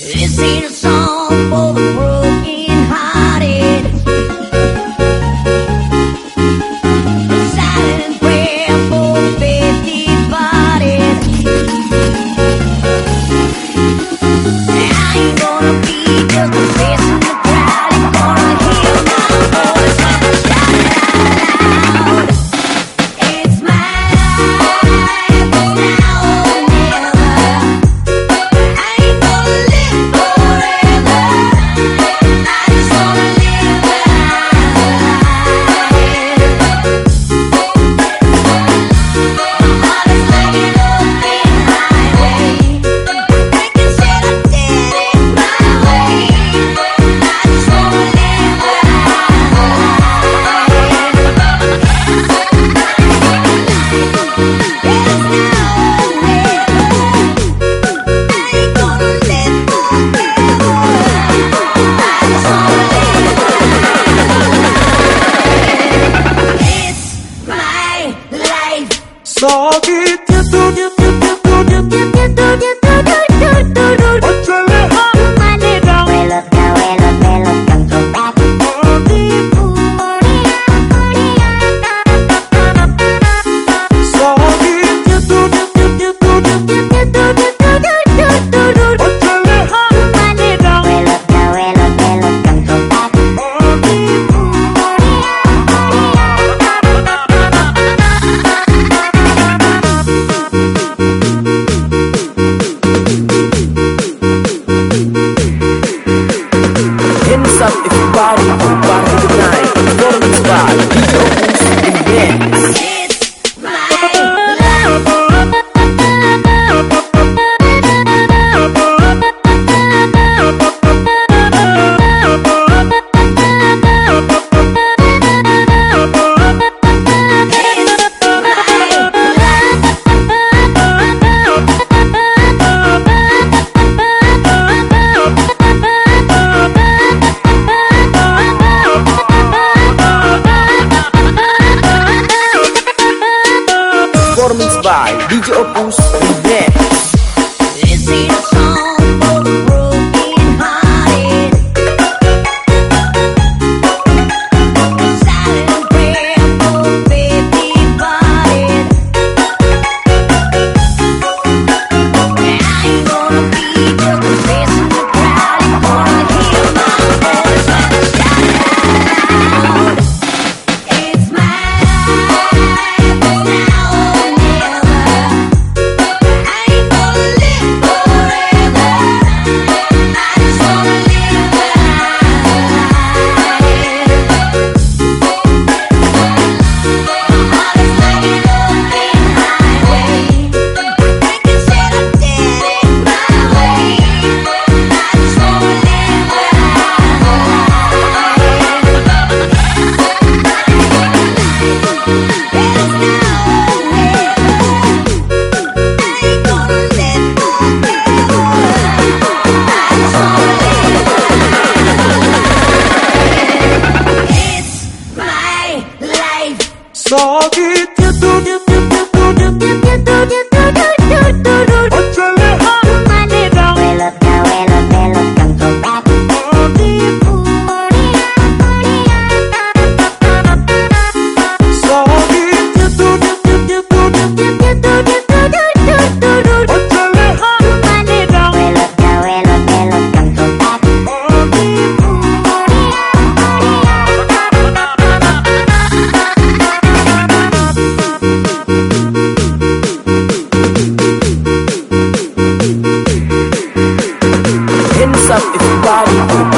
This ain't a song for the đó khi thiết thương thiết dance. by DJ Opus dance. Bakit ganito niya It's body.